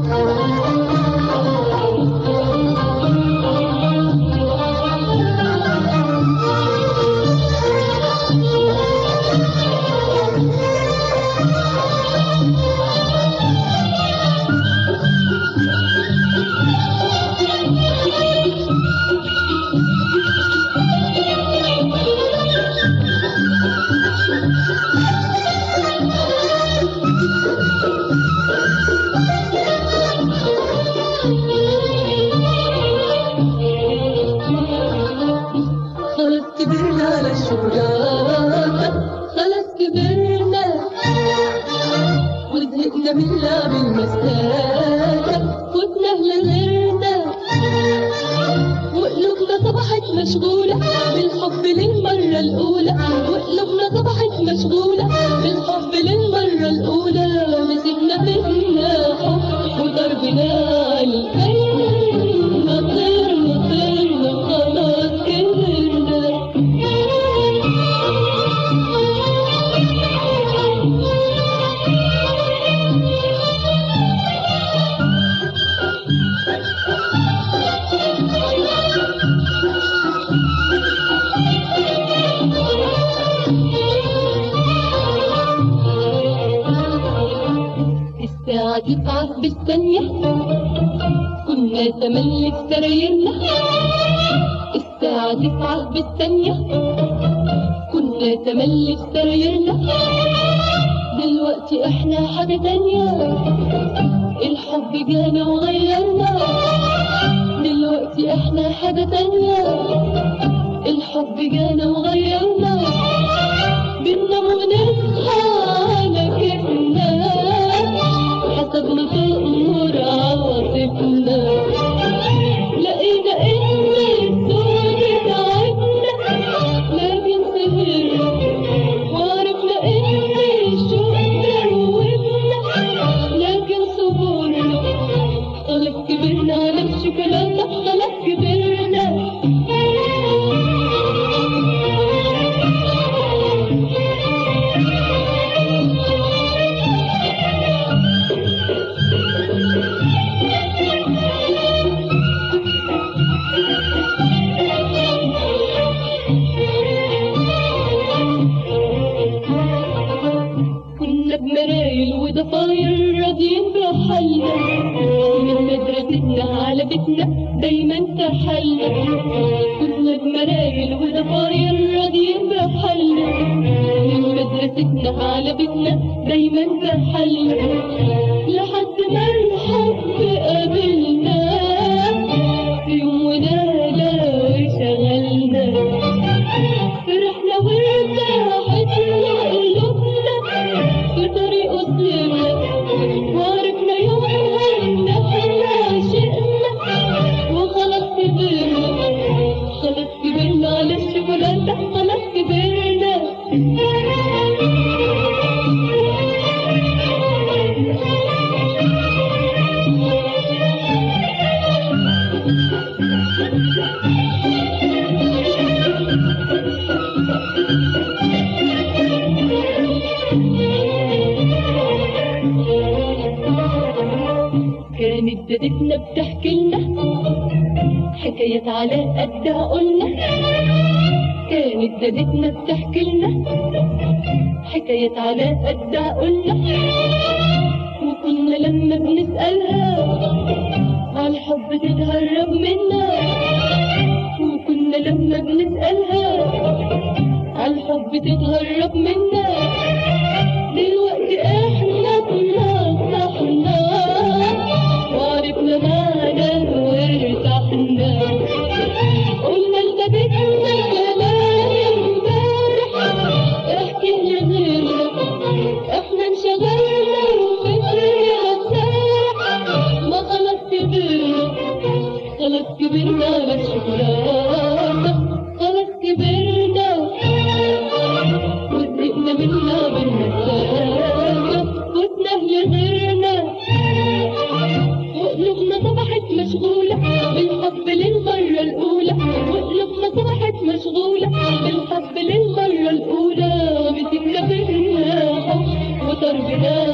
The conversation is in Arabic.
خلاص خلاص كبرنا وزهقنا من لعب وقلوبنا صبحت مشغولة بالحب للمرة الأولى وقلوبنا صبحت مشغولة بالحب للمرة الأولى مسكنا بينا حب وضربنا تسعة بالثانية. كنا تملك سرايرنا. الساعة تسعة بالثانية. كنا تملك سرايرنا. دلوقتي إحنا حاجة تانية. الحب جانا وغيرنا. دلوقتي إحنا حاجة تانية. الحب جانا وغيرنا. كنا بمرايل وضفاير راضيين بحالنا من مدرستنا على بيتنا دايما تحلنا كنا بمرايل وضفاير راضيين بحالنا من مدرستنا على بيتنا دايما تحلنا على الشوكولاتة خلاص كبرنا كانت جدتنا بتحكي لنا حكايات على قدها قلنا. كانت جدتنا بتحكي لنا حكايات على قدها قلنا. وكنا لما بنسألها على الحب تتهرب منا. وكنا لما بنسألها على الحب تتهرب منا. مشغولة بالحب للمرة الأولى. وقلوبنا صبحت مشغولة بالحب للمرة الأولى. فينا حب وضربنا